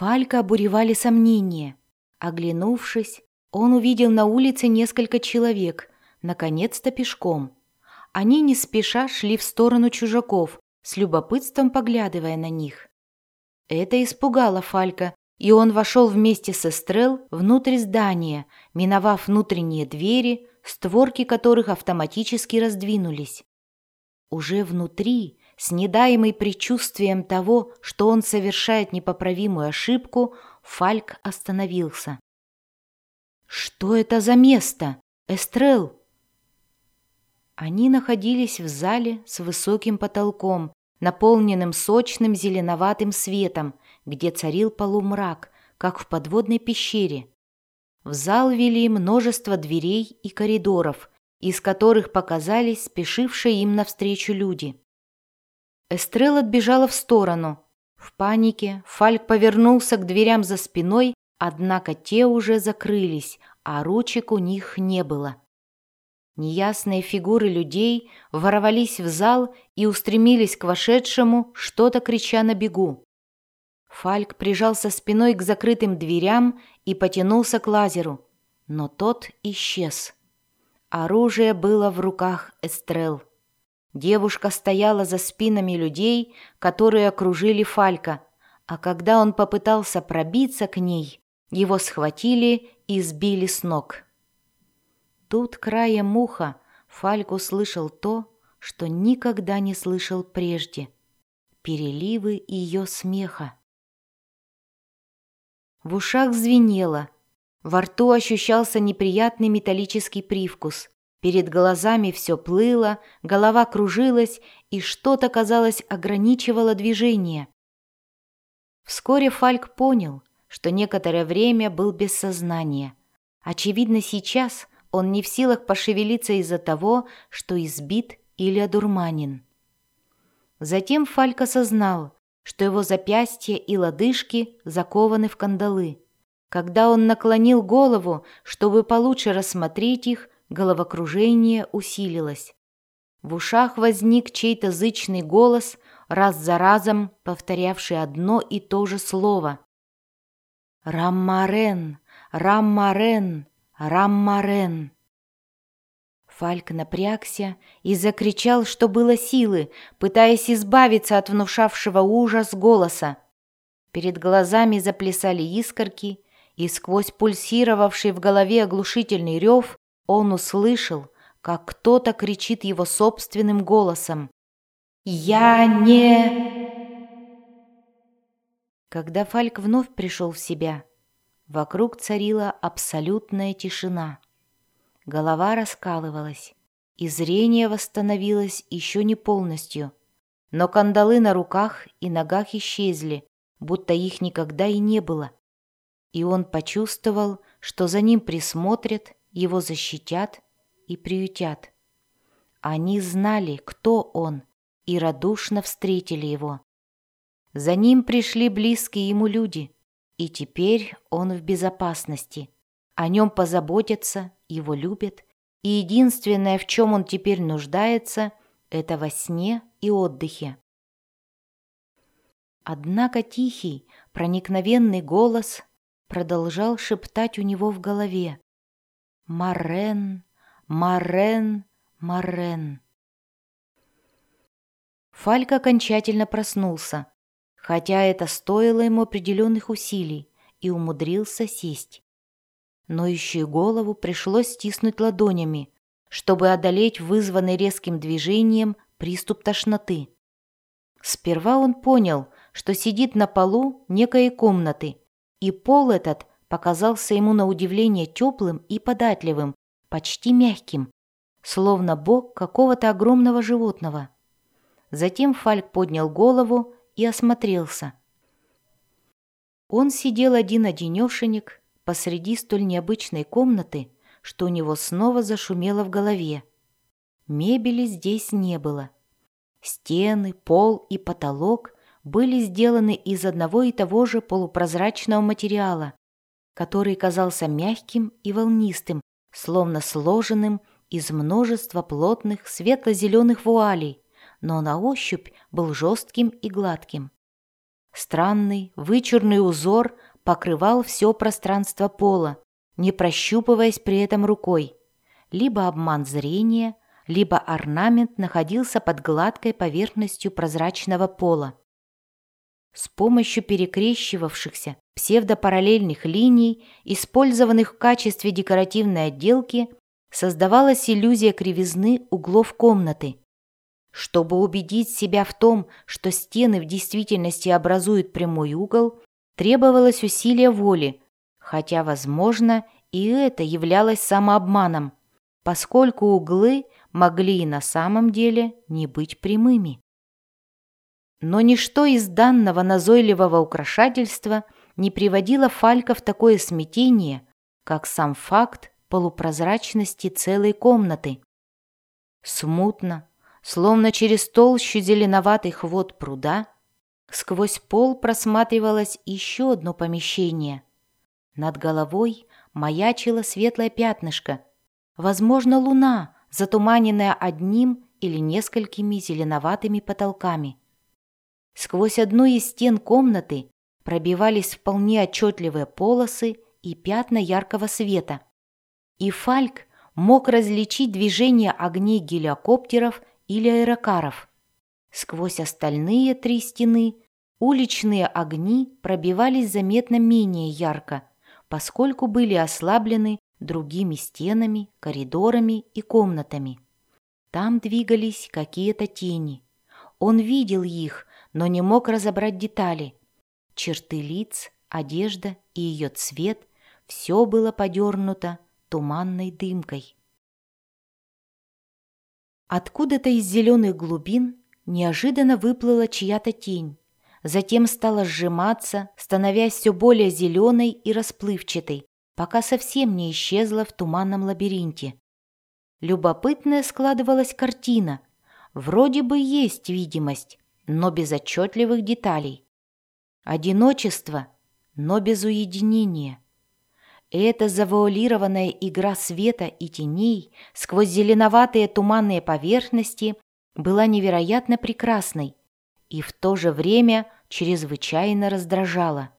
Фалька обуревали сомнения. Оглянувшись, он увидел на улице несколько человек, наконец-то пешком. Они не спеша шли в сторону чужаков, с любопытством поглядывая на них. Это испугало Фалька, и он вошел вместе с Эстрел внутрь здания, миновав внутренние двери, створки которых автоматически раздвинулись. Уже внутри, с недаемой предчувствием того, что он совершает непоправимую ошибку, Фальк остановился. «Что это за место? Эстрел?» Они находились в зале с высоким потолком, наполненным сочным зеленоватым светом, где царил полумрак, как в подводной пещере. В зал вели множество дверей и коридоров, из которых показались спешившие им навстречу люди. Эстрел отбежала в сторону. В панике Фальк повернулся к дверям за спиной, однако те уже закрылись, а ручек у них не было. Неясные фигуры людей ворвались в зал и устремились к вошедшему, что-то крича на бегу. Фальк прижался спиной к закрытым дверям и потянулся к лазеру, но тот исчез. Оружие было в руках Эстрел. Девушка стояла за спинами людей, которые окружили Фалька, а когда он попытался пробиться к ней, его схватили и сбили с ног. Тут краем муха Фальк услышал то, что никогда не слышал прежде — переливы ее смеха. В ушах звенело, во рту ощущался неприятный металлический привкус. Перед глазами все плыло, голова кружилась, и что-то, казалось, ограничивало движение. Вскоре Фальк понял, что некоторое время был без сознания. Очевидно, сейчас он не в силах пошевелиться из-за того, что избит или одурманен. Затем Фальк осознал, что его запястья и лодыжки закованы в кандалы. Когда он наклонил голову, чтобы получше рассмотреть их, головокружение усилилось. В ушах возник чей-то зычный голос, раз за разом повторявший одно и то же слово. «Раммарен! Раммарен! Раммарен!» Фальк напрягся и закричал, что было силы, пытаясь избавиться от внушавшего ужас голоса. Перед глазами заплясали искорки, и сквозь пульсировавший в голове оглушительный рев он услышал, как кто-то кричит его собственным голосом. «Я не...» Когда Фальк вновь пришел в себя, вокруг царила абсолютная тишина. Голова раскалывалась, и зрение восстановилось еще не полностью, но кандалы на руках и ногах исчезли, будто их никогда и не было. И он почувствовал, что за ним присмотрят, его защитят и приютят. Они знали, кто он, и радушно встретили его. За ним пришли близкие ему люди, и теперь он в безопасности. О нем позаботятся его любят, и единственное, в чем он теперь нуждается, это во сне и отдыхе. Однако тихий, проникновенный голос продолжал шептать у него в голове. «Марен, Марен, Марен». Фальк окончательно проснулся, хотя это стоило ему определенных усилий, и умудрился сесть. Ноющую голову пришлось стиснуть ладонями, чтобы одолеть вызванный резким движением приступ тошноты. Сперва он понял, что сидит на полу некой комнаты, и пол этот показался ему на удивление теплым и податливым, почти мягким, словно бок какого-то огромного животного. Затем Фальк поднял голову и осмотрелся. Он сидел один-одинешенек посреди столь необычной комнаты, что у него снова зашумело в голове. Мебели здесь не было. Стены, пол и потолок были сделаны из одного и того же полупрозрачного материала, который казался мягким и волнистым, словно сложенным из множества плотных светло-зеленых вуалей, но на ощупь был жестким и гладким. Странный, вычурный узор покрывал все пространство пола, не прощупываясь при этом рукой. Либо обман зрения, либо орнамент находился под гладкой поверхностью прозрачного пола. С помощью перекрещивавшихся псевдопараллельных линий, использованных в качестве декоративной отделки, создавалась иллюзия кривизны углов комнаты. Чтобы убедить себя в том, что стены в действительности образуют прямой угол, требовалось усилие воли, хотя, возможно, и это являлось самообманом, поскольку углы могли и на самом деле не быть прямыми. Но ничто из данного назойливого украшательства не приводило Фалька в такое смятение, как сам факт полупрозрачности целой комнаты. Смутно, словно через толщу зеленоватых вод пруда, сквозь пол просматривалось еще одно помещение. Над головой маячило светлое пятнышко, возможно, луна, затуманенная одним или несколькими зеленоватыми потолками. Сквозь одну из стен комнаты пробивались вполне отчетливые полосы и пятна яркого света. И Фальк мог различить движение огней гелиокоптеров или аэрокаров. Сквозь остальные три стены уличные огни пробивались заметно менее ярко, поскольку были ослаблены другими стенами, коридорами и комнатами. Там двигались какие-то тени. Он видел их, но не мог разобрать детали. Черты лиц, одежда и ее цвет – все было подернуто туманной дымкой. Откуда-то из зеленых глубин неожиданно выплыла чья-то тень, затем стала сжиматься, становясь все более зеленой и расплывчатой, пока совсем не исчезла в туманном лабиринте. Любопытная складывалась картина. Вроде бы есть видимость, но без отчетливых деталей. Одиночество, но без уединения. Эта завуалированная игра света и теней сквозь зеленоватые туманные поверхности была невероятно прекрасной и в то же время чрезвычайно раздражала.